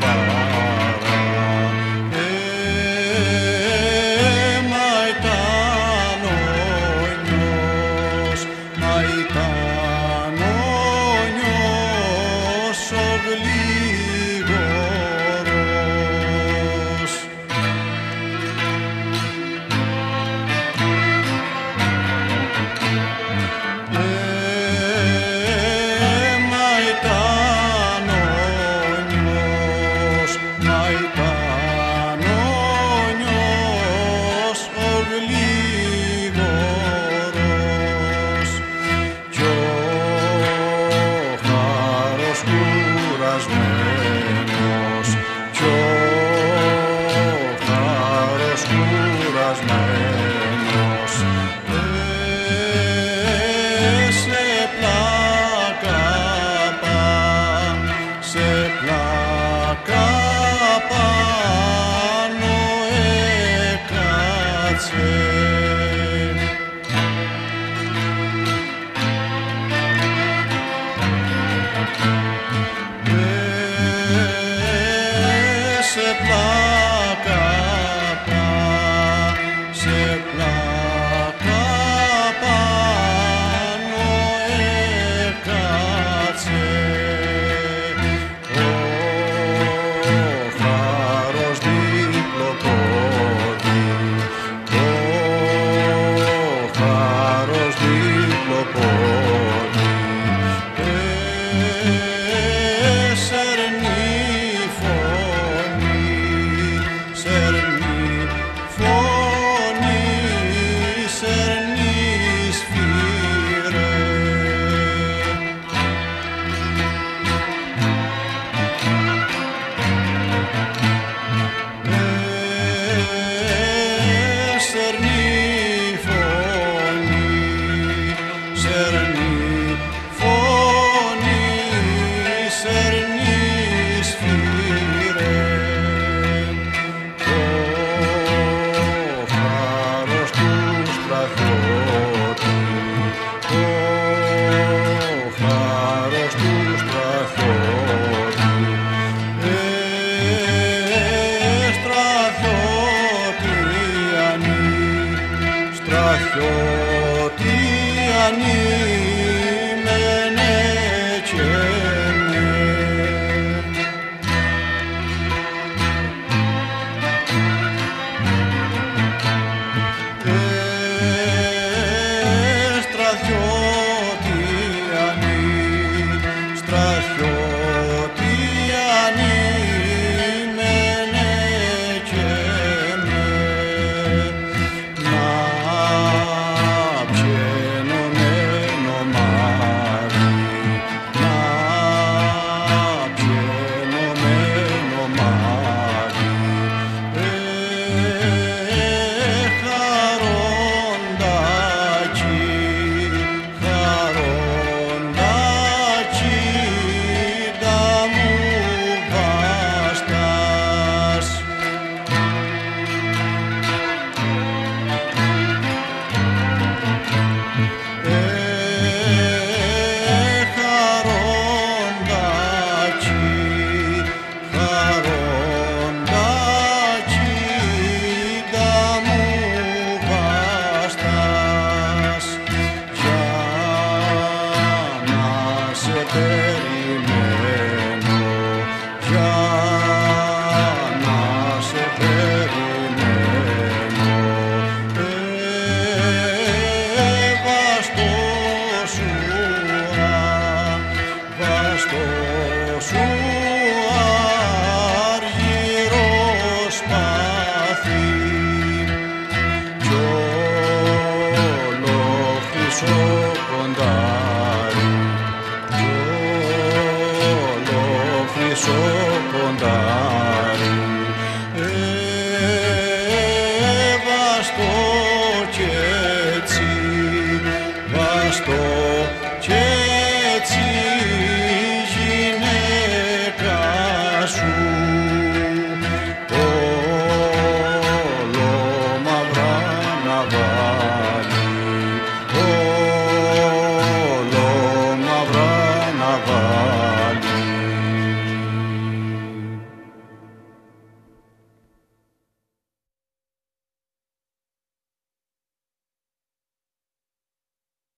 down, down. that's him. Blessed love. στρατιώτη ανήκει κι έτσι βαστό